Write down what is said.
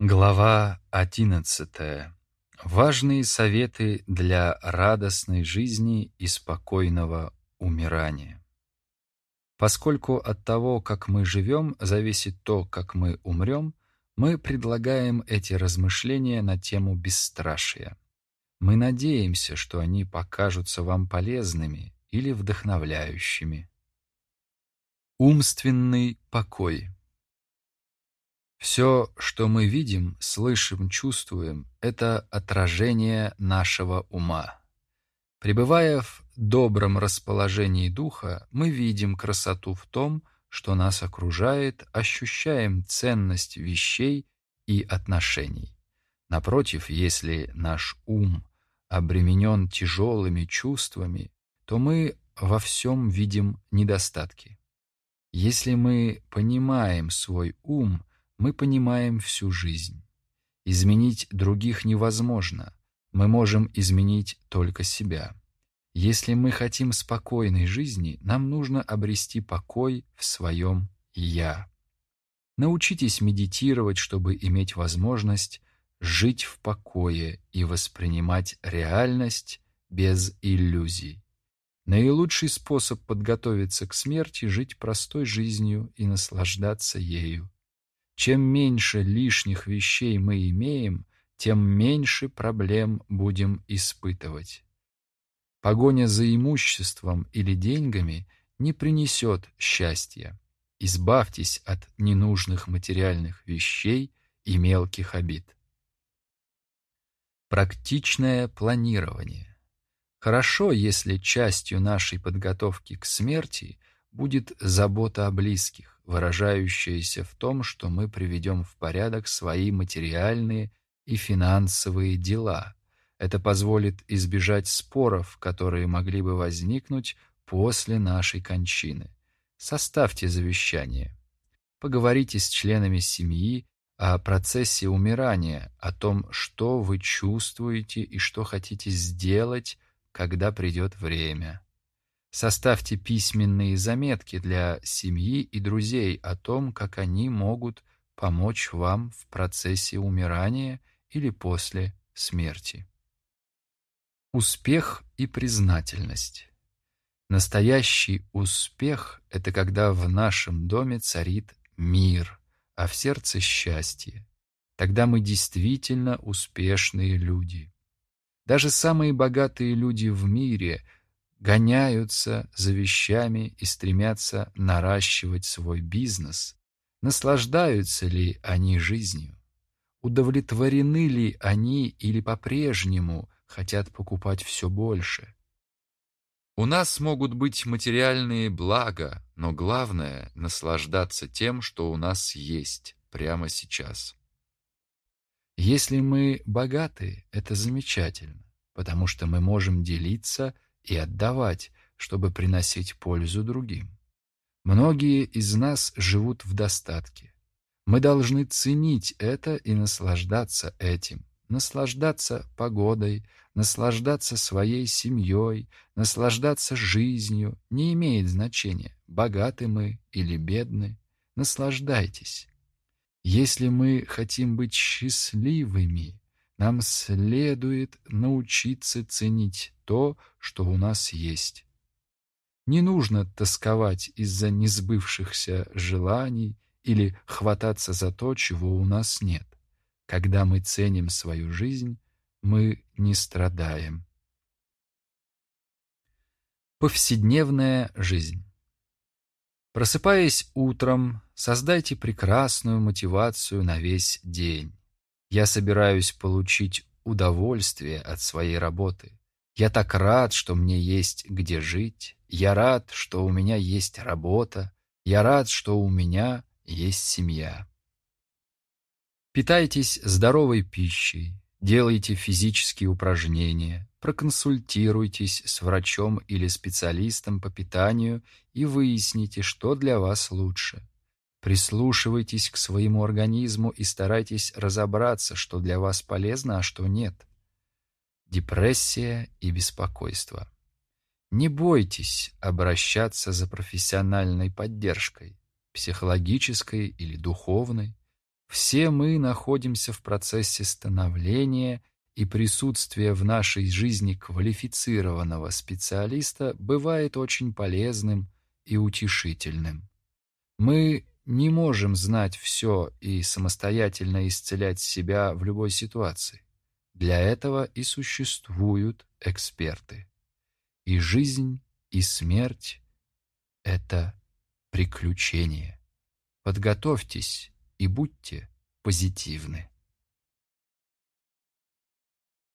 Глава одиннадцатая. Важные советы для радостной жизни и спокойного умирания. Поскольку от того, как мы живем, зависит то, как мы умрем, мы предлагаем эти размышления на тему бесстрашия. Мы надеемся, что они покажутся вам полезными или вдохновляющими. Умственный покой. Все, что мы видим, слышим, чувствуем, это отражение нашего ума. Пребывая в добром расположении духа, мы видим красоту в том, что нас окружает, ощущаем ценность вещей и отношений. Напротив, если наш ум обременен тяжелыми чувствами, то мы во всем видим недостатки. Если мы понимаем свой ум, мы понимаем всю жизнь. Изменить других невозможно, мы можем изменить только себя. Если мы хотим спокойной жизни, нам нужно обрести покой в своем «я». Научитесь медитировать, чтобы иметь возможность жить в покое и воспринимать реальность без иллюзий. Наилучший способ подготовиться к смерти — жить простой жизнью и наслаждаться ею. Чем меньше лишних вещей мы имеем, тем меньше проблем будем испытывать. Погоня за имуществом или деньгами не принесет счастья. Избавьтесь от ненужных материальных вещей и мелких обид. Практичное планирование. Хорошо, если частью нашей подготовки к смерти будет забота о близких, выражающаяся в том, что мы приведем в порядок свои материальные и финансовые дела. Это позволит избежать споров, которые могли бы возникнуть после нашей кончины. Составьте завещание. Поговорите с членами семьи о процессе умирания, о том, что вы чувствуете и что хотите сделать, когда придет время. Составьте письменные заметки для семьи и друзей о том, как они могут помочь вам в процессе умирания или после смерти. Успех и признательность. Настоящий успех — это когда в нашем доме царит мир, а в сердце счастье. Тогда мы действительно успешные люди. Даже самые богатые люди в мире гоняются за вещами и стремятся наращивать свой бизнес. Наслаждаются ли они жизнью? Удовлетворены ли они или по-прежнему хотят покупать все больше? У нас могут быть материальные блага, но главное — наслаждаться тем, что у нас есть прямо сейчас. Если мы богаты, это замечательно, потому что мы можем делиться и отдавать, чтобы приносить пользу другим. Многие из нас живут в достатке. Мы должны ценить это и наслаждаться этим наслаждаться погодой, наслаждаться своей семьей, наслаждаться жизнью, не имеет значения, богаты мы или бедны, наслаждайтесь. Если мы хотим быть счастливыми, нам следует научиться ценить то, что у нас есть. Не нужно тосковать из-за несбывшихся желаний или хвататься за то, чего у нас нет. Когда мы ценим свою жизнь, мы не страдаем. Повседневная жизнь. Просыпаясь утром, создайте прекрасную мотивацию на весь день. Я собираюсь получить удовольствие от своей работы. Я так рад, что мне есть где жить. Я рад, что у меня есть работа. Я рад, что у меня есть семья. Питайтесь здоровой пищей, делайте физические упражнения, проконсультируйтесь с врачом или специалистом по питанию и выясните, что для вас лучше. Прислушивайтесь к своему организму и старайтесь разобраться, что для вас полезно, а что нет. Депрессия и беспокойство. Не бойтесь обращаться за профессиональной поддержкой, психологической или духовной. Все мы находимся в процессе становления, и присутствие в нашей жизни квалифицированного специалиста бывает очень полезным и утешительным. Мы не можем знать все и самостоятельно исцелять себя в любой ситуации. Для этого и существуют эксперты. И жизнь, и смерть — это приключение. Подготовьтесь и будьте позитивны.